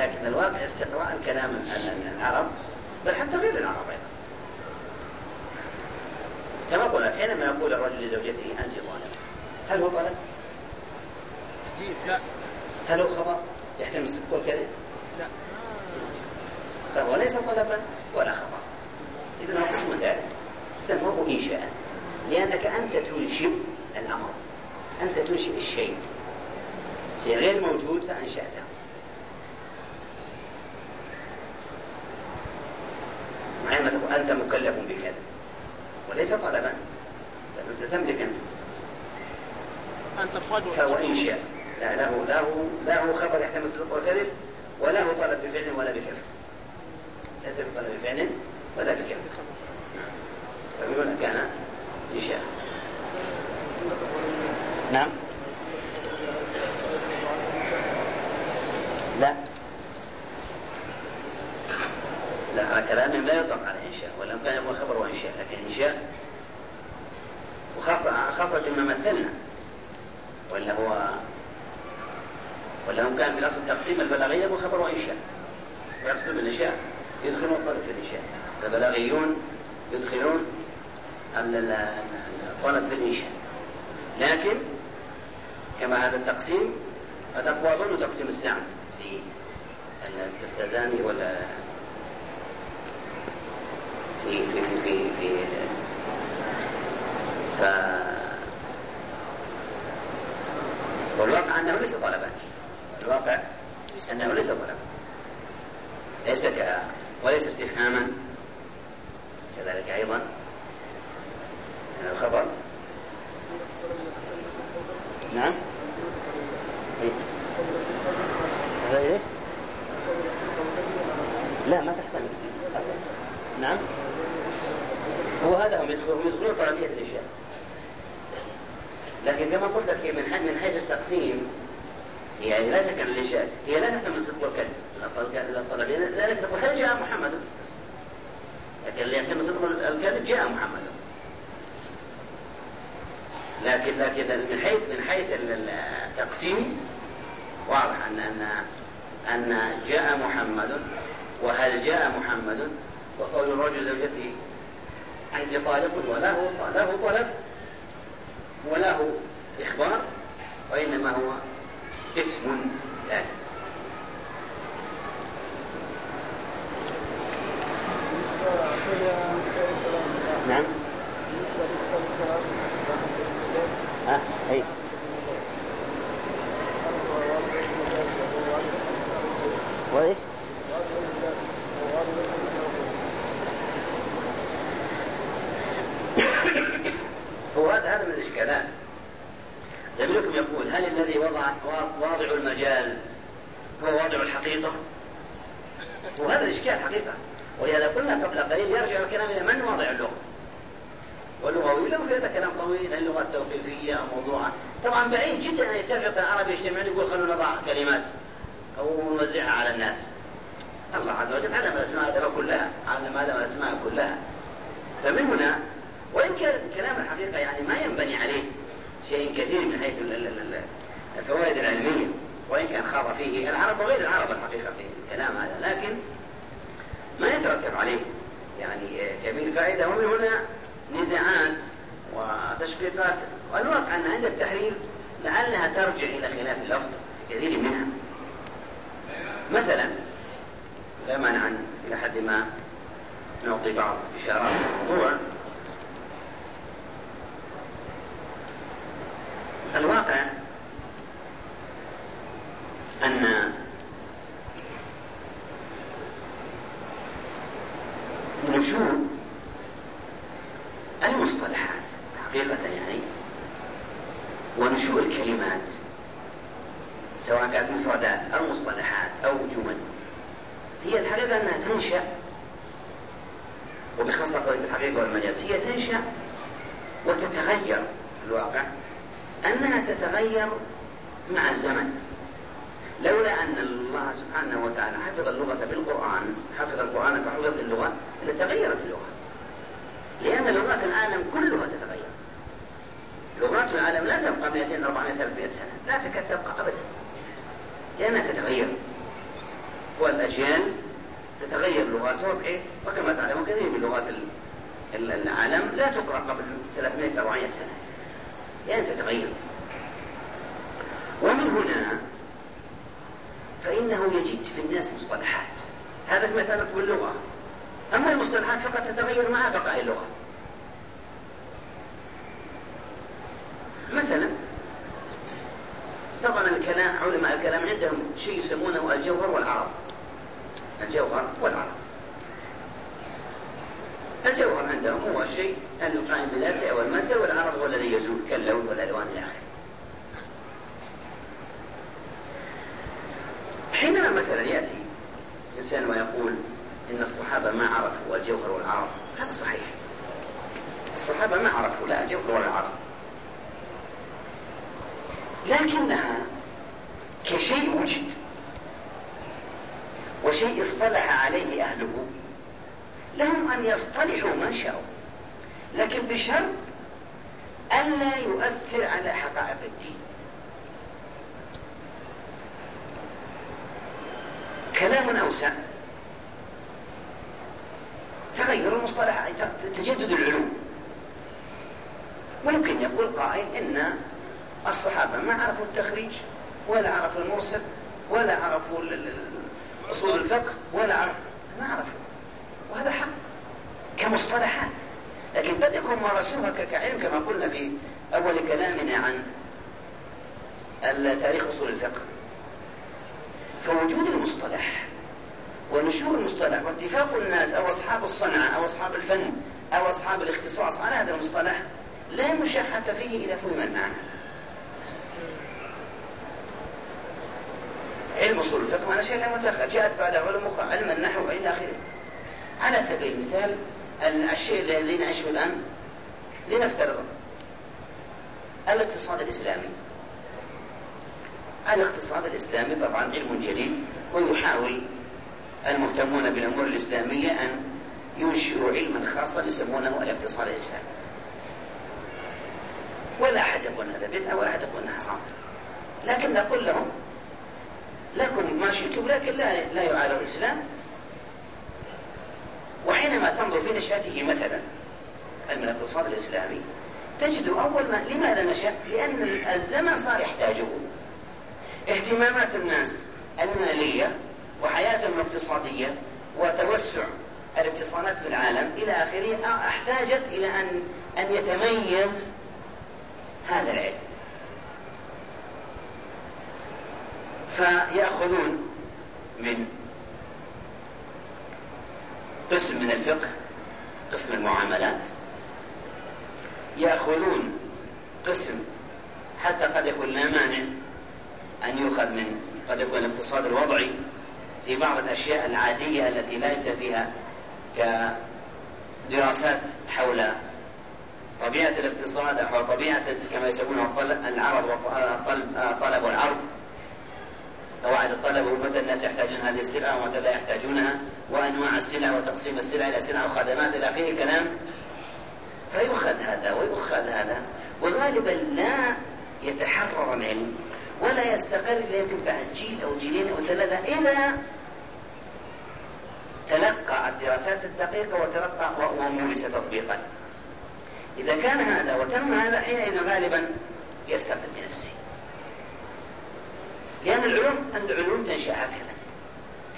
لكن الواقع استقراء الكلام العرب بل حتى غير العرب أيضا. كما قلنا حينما يقول الرجل لزوجته أنت طالب. هل هو طلب؟ لا. هل هو خبر يحتمل والكذب؟ لا. فهو ليس طلبا ولا خبر إذا هو قسم ثالث سموه إنشاء لأنك أنت تنشئ الأمر. أنت تنشئ الشيء. شيء غير موجود فأنشأته ما تقول أنت مكلف بكذا وليس طلبا أنت تملك أنت أن تفرد فهو إنشاء لا له له له خبر يحتمل الصدق والكذب وله طلب بفعل ولا بكذب. ليس بطلب بفعل ولا فمن هنا كان إنشاء نعم. لا. لا على كلامهم لا يطلق ولم كان يكون خبر وإنشاء لكن إنشاء وخاصة خاصة بما مثلنا. ولا هو ولا هم كان في الأصل تقسيم البلاغية وخبر وإنشاء ويقصد بالإنشاء يدخلون الطلب في الإنشاء البلاغيون يدخلون الطلب في الإنشاء لكن كما هذا التقسيم هذا أظن تقسيم السعد في التفتزاني ولا في في في في, ف والواقع أنه ليس طلبا. الواقع أنه ليس طلبا. ليس ك وليس استفهاما. كذلك أيضا. الخبر. نعم. إيش؟ لا ما تحتمل نعم. هو هذا هم يدخلون يدخلون طلبية الأشياء لكن كما قلت لك من حيث من حيث التقسيم هي لا شك أن الاشياء هي لا تحتمل صدق والكذب الطلبيه لذلك تقول هل جاء محمد؟ لكن اللي يحتمل صدق الكذب جاء محمد. لكن لكن من حيث من حيث التقسيم واضح ان ان أن جاء محمد وهل جاء محمد؟ وقول الرجل زوجته أنت طالق وله له طلب وله إخبار؟ وإنما هو اسم ثاني. نعم. ها أي. وإيش؟ هو هذا الاشكالات زميلكم يقول هل الذي وضع واضع المجاز هو واضع الحقيقة؟ وهذا الإشكال حقيقة. ولهذا قلنا قبل قليل يرجع الكلام إلى من واضع اللغة؟ واللغوي له في هذا كلام طويل اللغة التوقيفية موضوعا طبعا بعيد جدا ان يتفق العرب يجتمعون يقول خلونا نضع كلمات أو نوزعها على الناس. الله عز وجل علم الأسماء كلها علم آدم الأسماء كلها. فمن هنا وإن كان كلام الحقيقة يعني ما ينبني عليه شيء كثير من حيث الفوائد العلمية وإن كان خاض فيه العرب وغير العرب الحقيقة في الكلام هذا لكن ما يترتب عليه. يعني كبير فائدة ومن هنا نزاعات وتشقيقات والواقع أن عند التحرير لعلها ترجع إلى خلاف اللفظ كثير منها. مثلا لا مانع إلى حد ما نعطي بعض إشارات الموضوع. الواقع أن نشوء المصطلحات حقيقة يعني ونشوء الكلمات سواء كانت مفردات أو مصطلحات أو جمل. هي الحقيقة أنها تنشأ وبخاصة قضية الحقيقة والمجاز هي تنشأ وتتغير في الواقع. أنها تتغير مع الزمن. لولا أن الله سبحانه وتعالى حفظ اللغة بالقرآن حفظ القرآن فحفظت اللغة لتغيرت اللغة. لأن لغات العالم كلها تتغير. لغات العالم لا تبقى 200 400 300 سنة. لا تكاد تبقى أبدا. لأنها تتغير. والأجيال تتغير لغاتها بحيث وكما تعلمون كثير من لغات العالم لا تقرأ قبل 300 400 سنة. يعني تتغير ومن هنا فإنه يجد في الناس مصطلحات. هذا ما يتعلق باللغة أما المصطلحات فقط تتغير مع بقاء اللغة. مثلا طبعا الكلام علماء الكلام عندهم شيء يسمونه الجوهر والعرض الجوهر والعرض الجوهر عندهم هو الشيء القائم بذاته أو المادة والعرض هو الذي يزول كاللون والألوان إلى آخره. حينما مثلا يأتي إنسان ويقول إن الصحابة ما عرفوا الجوهر والعرض هذا صحيح. الصحابة ما عرفوا لا الجوهر ولا العرض لكنها كشيء وجد وشيء اصطلح عليه أهله. لهم أن يصطلحوا ما شاءوا. لكن بشرط ألا يؤثر على حقائق الدين. كلام أوسع. تغير المصطلحات تجدد العلوم. ممكن يقول قائل إن الصحابة ما عرفوا التخريج ولا عرفوا المرسل ولا عرفوا أصول الفقه ولا عرفوا ما عرفوا. وهذا حق كمصطلحات. لكن قد يكون مارسوها كعلم كما قلنا في أول كلامنا عن تاريخ أصول الفقه. فوجود المصطلح ونشور المصطلح واتفاق الناس أو أصحاب الصنعة أو أصحاب الفن أو أصحاب الاختصاص على هذا المصطلح لا مشاحة فيه إذا فهم المعنى. علم أصول الفقه ما شيء متأخر جاءت بعد علم أخرى علم النحو إلى آخره. على سبيل المثال الشيء الذي نعيشه الآن لنفترض الاقتصاد الإسلامي. الاقتصاد الإسلامي طبعا علم جديد ويحاول المهتمون بالأمور الإسلامية أن ينشئوا علما خاصا يسمونه الاقتصاد الإسلامي. ولا أحد يقول هذا بدعة ولا أحد يقول حرام. لكن نقول لهم لكم ما شئتم لكن لا لا يعارض الإسلام. وحينما تنظر في نشأته مثلا علم الاقتصاد الإسلامي تجد أول ما لماذا نشأ؟ لأن الزمن صار يحتاجه اهتمامات الناس المالية وحياتهم الاقتصادية وتوسع الاتصالات في العالم إلى آخره احتاجت إلى أن أن يتميز هذا العلم فيأخذون من قسم من الفقه قسم المعاملات. يأخذون قسم حتى قد يكون لا مانع أن يؤخذ من قد يكون الاقتصاد الوضعي في بعض الأشياء العادية التي ليس فيها كدراسات حول طبيعة الاقتصاد أو طبيعة كما يسمونه العرض والطلب والعرض. قواعد الطلب ومتى الناس يحتاجون هذه السلعة ومتى لا يحتاجونها وأنواع السلع وتقسيم السلع إلى سلع وخدمات إلى آخره كلام فيؤخذ هذا ويؤخذ هذا وغالبا لا يتحرر العلم ولا يستقر إلا يمكن بعد جيل أو جيلين أو ثلاثة إذا تلقى الدراسات الدقيقة وتلقى ومورس تطبيقا. إذا كان هذا وتم هذا حينئذ غالبا يستقل بنفسه. لأن العلوم العلوم تنشأ هكذا.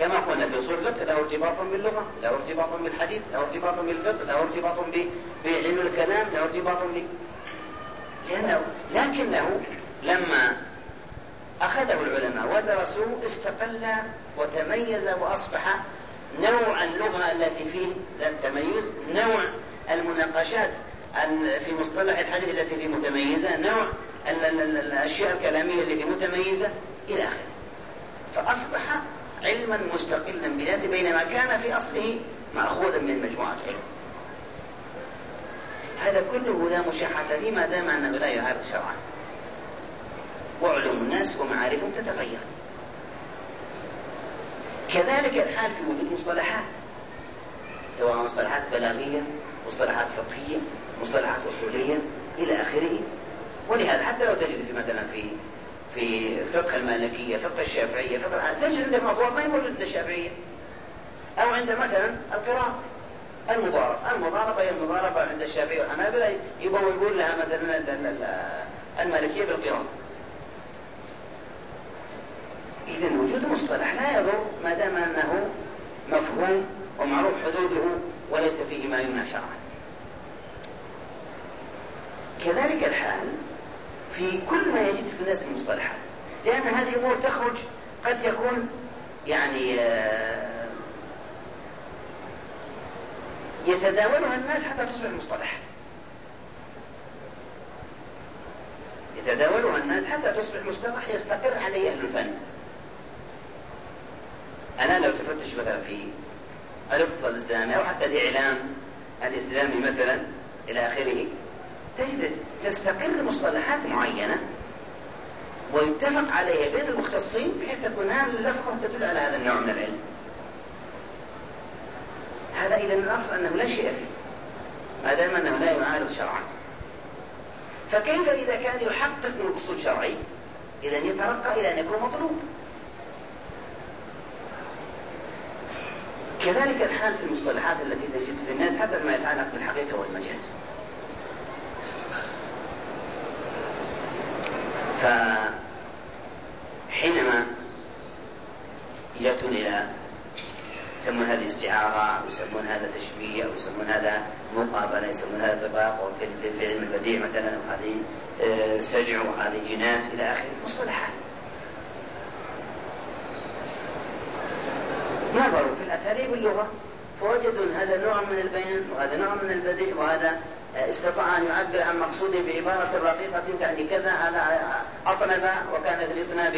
كما قلنا في أصول الفقه له ارتباط باللغة له ارتباط بالحديث له ارتباط بالفقه له ارتباط بعلم الكلام له ارتباط ب لأنه لكنه لما أخذه العلماء ودرسوه استقل وتميز وأصبح نوع اللغة التي فيه التميز نوع المناقشات في مصطلح الحديث التي فيه متميزة نوع الأشياء الكلامية التي متميزة. إلى آخره. فأصبح علما مستقلا بذاته بينما كان في أصله مأخوذا من مجموعة علم. هذا كله لا مشاحة فيه ما دام أنه لا يعارض شرعا. وعلوم الناس ومعارفهم تتغير. كذلك الحال في وجود مصطلحات سواء مصطلحات بلاغية مصطلحات فقهية مصطلحات أصولية إلى آخره. ولهذا حتى لو تجد في مثلا في في فقه المالكية فقه الشافعية فقه تجد عندهم أبواب ما موجودة عند الشافعية. أو عند مثلا القراءة المضاربة المضاربة هي المضاربة عند الشافعية والحنابلة. يبوبون لها مثلا المالكية بالقراءة إذا وجود مصطلح لا يضر ما دام أنه مفهوم ومعروف حدوده وليس فيه ما يمنع شرعا كذلك الحال في كل ما يجد في الناس من مصطلحات لأن هذه الأمور تخرج قد يكون يعني آه، يتداولها الناس حتى تصبح مصطلح يتداولها الناس حتى تصبح مصطلح يستقر عليه أهل الفن. الآن لو تفتش مثلا في الاقتصاد الإسلامي أو حتى الإعلام الإسلامي مثلا إلى آخره تجد تستقر مصطلحات معينة ويتفق عليها بين المختصين بحيث تكون هذه اللفظة تدل على هذا النوع من العلم. هذا إذا الأصل أنه لا شيء فيه ما دام أنه لا يعارض شرعا. فكيف إذا كان يحقق مقصود شرعي؟ إذا يترقى إلى أن يكون مطلوب. كذلك الحال في المصطلحات التي تجد في الناس حتى فيما يتعلق بالحقيقة والمجاز. فحينما يأتون إلى يسمون هذه استعارة أو يسمون هذا تشبيه أو يسمون هذا مقابلة يسمون هذا طباق في علم البديع مثلا وهذه آه، سجع وهذه جناس إلى آخره. مصطلحات نظروا في الأساليب اللغة. فوجدوا هذا نوع من البيان وهذا نوع من البديع وهذا استطاع أن يعبر عن مقصوده بعبارة رقيقة تعني كذا هذا أطنب وكان في الإطناب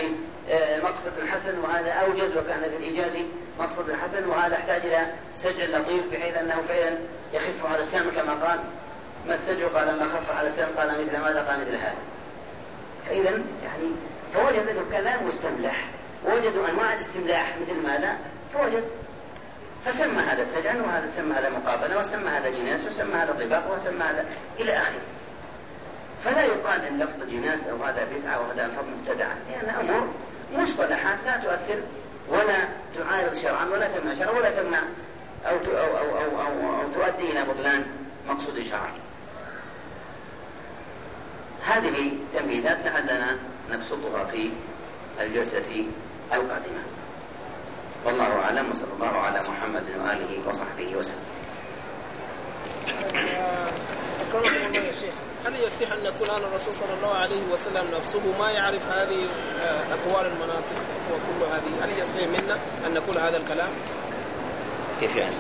آه، مقصد حسن وهذا أوجز وكان في الإيجاز مقصد حسن وهذا احتاج إلى سجع لطيف بحيث أنه فعلا يخف على السمع كما قال ما السجع قال ما خف على السمع قال مثل ماذا قال مثل هذا. فإذا يعني فوجد أنه كلام مستملح ووجدوا أنواع الاستملاح مثل ماذا؟ فوجد فسمى هذا سجن وهذا سمى هذا مقابلة وسمى هذا جناس وسمى هذا طباق وسمى هذا إلى آخره. فلا يقال إن لفظ جناس أو هذا بدعة وهذا الفضل مبتدعا لأن أمور مصطلحات لا تؤثر ولا تعارض شرعا ولا تمنع شرعا ولا تمنع أو, أو, أو, أو, أو, أو تؤدي إلى بطلان مقصود شرعي. هذه تمهيدات لعلنا نبسطها في الجلسة القادمة. والله أعلم وصلى الله على محمد وآله وصحبه وسلم أكرمكم الله يا شيخ هل يصح أن يكون أن الرسول صلى الله عليه وسلم نفسه ما يعرف هذه أقوال المناطق وكل هذه هل يصح منا أن نقول هذا الكلام؟ كيف يعني؟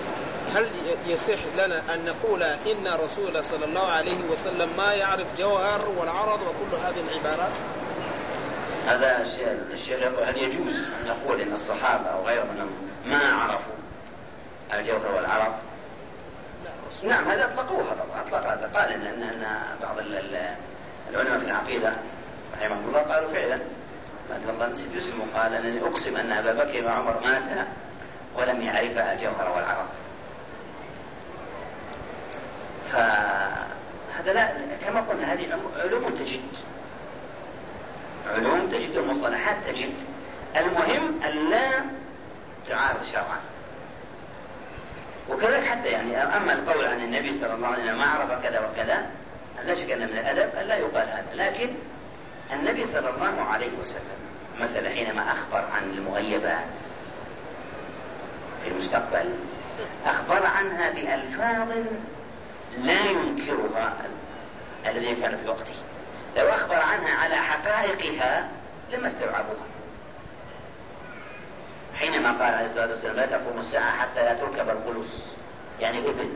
هل يصح لنا أن نقول إن رسول صلى الله عليه وسلم ما يعرف جوهر والعرض وكل هذه العبارات؟ هذا الشيخ يقول هل يجوز أن نقول إن الصحابة أو غيرهم ما عرفوا الجوهر والعرض نعم هذا أطلقوها طبعا أطلق هذا قال إن, إن بعض العلماء في العقيدة رحمهم الله قالوا فعلا. والله نسيت اسمه قال أنني أقسم أن أبا بكر وعمر ماتا ولم يعرفا الجوهر والعرض فهذا لا كما قلنا هذه علوم تجد. علوم تجد المصطلحات تجد المهم أن لا تعارض شرعا. وكذلك حتى يعني أما القول عن النبي صلى الله عليه وسلم ما عرف كذا وكذا لا شك أن من الأدب أن لا يقال هذا. لكن النبي صلى الله عليه وسلم مثلا حينما أخبر عن المغيبات في المستقبل أخبر عنها بألفاظ لا ينكرها الذين كانوا في وقته. لو أخبر عنها على حقائقها لما استوعبوها. حينما قال عليه الصلاة والسلام لا تقوم الساعة حتى لا تركب القلوس. يعني الإبل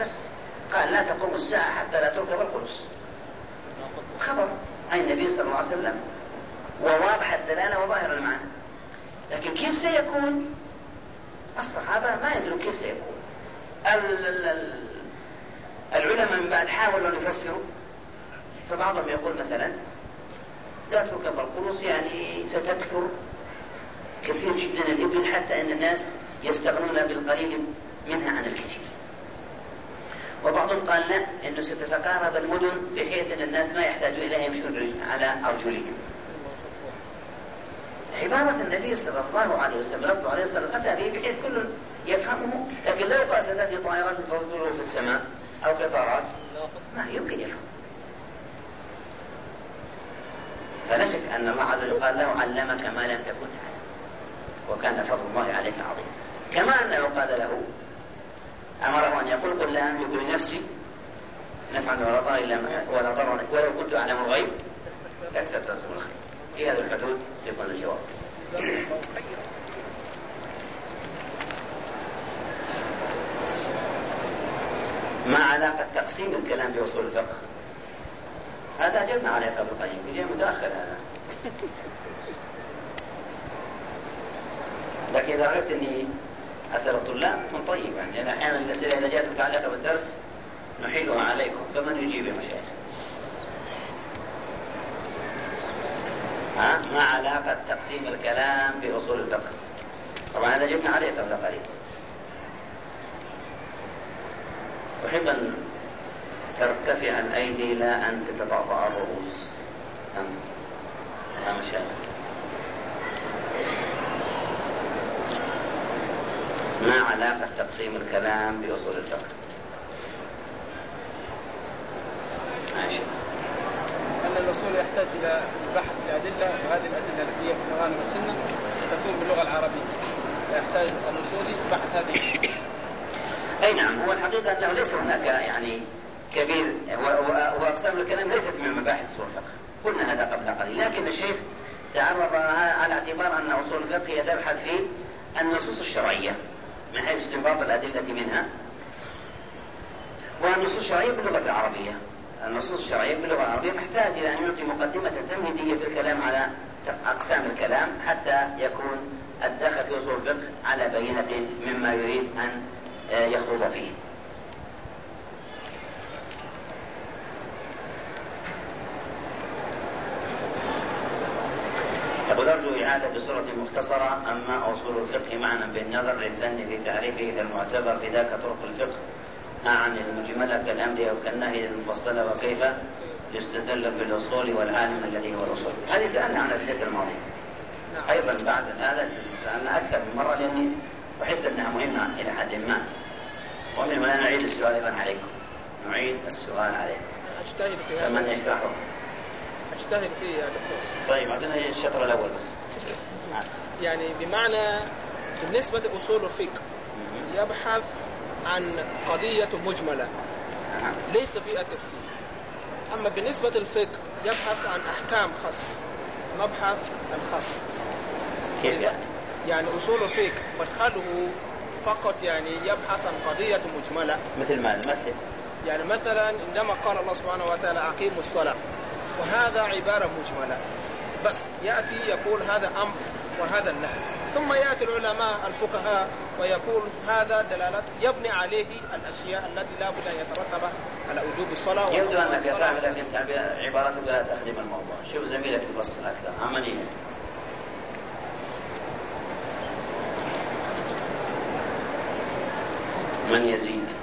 بس قال لا تقوم الساعة حتى لا تركب القلوس. خبر عن النبي صلى الله عليه وسلم. وواضح الدلالة وظاهر المعنى. لكن كيف سيكون؟ الصحابة ما يدرون كيف سيكون. العلماء من بعد حاولوا أن يفسروا. فبعضهم يقول مثلا لا تركب القرص يعني ستكثر كثير جدا الإبل حتى أن الناس يستغنون بالقليل منها عن الكثير. وبعضهم قال لا إنه ستتقارب المدن بحيث إن الناس ما يحتاجوا اليها يمشون على أرجلهم. عبارة النبي صلى الله عليه وسلم لفظه عليه الصلاة والسلام أتى به بحيث كل يفهمه لكن لو قال ستأتي طائرات تطير في السماء أو قطارات ما يمكن يفهم فلا شك أن الله عز وجل قال له علمك ما لم تكن تعلم. وكان فضل الله عليك عظيم. كما أنه قال له أمره أن يقول قل لا أملك لنفسي نفعا ولا ضرا إلا ولا ضرا. ولو كنت أعلم الغيب لاستكثرت من الخير. في هذه الحدود يكون الجواب. ما علاقة تقسيم الكلام بأصول الفقه؟ هذا أجبنا عليه قبل قليل يجي متأخر هذا لكن إذا رغبت أني أسأل الطلاب من طيب يعني لأن أحيانا الأسئلة إذا جاءت متعلقة بالدرس نحيلها عليكم فمن يجيب يا مشايخ؟ ها؟ ما علاقة تقسيم الكلام بأصول الفقه؟ طبعا هذا جبنا عليه قبل قليل أحب أن ترتفع الأيدي لا أن تتطاطأ الرؤوس. أم أم شاء ما علاقة تقسيم الكلام بأصول الفقه؟ ماشي. أن الأصول يحتاج إلى بحث الأدلة وهذه الأدلة التي هي في القرآن والسنة تكون باللغة العربية. يحتاج الأصولي بحث هذه. أي نعم هو الحقيقة أنه ليس هناك يعني كبير وأقسام الكلام ليست من مباحث أصول الفقه. قلنا هذا قبل قليل. لكن الشيخ تعرض على اعتبار أن أصول الفقه هي تبحث في النصوص الشرعية من حيث استنباط الأدلة منها والنصوص الشرعية باللغة العربية. النصوص الشرعية باللغة العربية تحتاج إلى أن يعطي مقدمة تمهيدية في الكلام على أقسام الكلام حتى يكون الداخل في أصول الفقه على بينة مما يريد أن يخوض فيه. بصورة مختصرة أما أصول الفقه معنى بالنظر للفن في تعريفه المعتبر في ذاك طرق الفقه عن المجملة كالأمر أو كالنهي المفصلة وكيف يستدل بالأصول والعالم الذي هو الأصول. هذه سألنا عنها في الدرس الماضي. نعم. أيضا بعد هذا سألنا أكثر من مرة لأني أحس أنها مهمة إلى حد ما. ومن هنا نعيد السؤال أيضا عليكم. نعيد السؤال عليكم. أجتهد في هذا. فمن يشرحه؟ أجتهد فيه يا دكتور. طيب أعطينا الشطر الأول بس. يعني بمعنى بالنسبة لأصول الفقه يبحث عن قضية مجملة ليس فيها تفسير أما بالنسبة للفقه يبحث عن أحكام خاص مبحث الخاص. كيف؟ يعني؟ يعني أصول الفقه مدخله فقط يعني يبحث عن قضية مجملة. مثل ماذا؟ مثل. يعني مثلا عندما قال الله سبحانه وتعالى أقيموا الصلاة. وهذا عبارة مجملة. بس يأتي يقول هذا أمر. وهذا النهي. ثم يأتي العلماء الفقهاء ويقول هذا دلالة يبني عليه الأشياء التي لا بد أن يترتب على وجوب الصلاة يبدو أنك فاهم لكن عبارتك لا تخدم الموضوع. شوف زميلك يفصل أكثر. عمليا من يزيد؟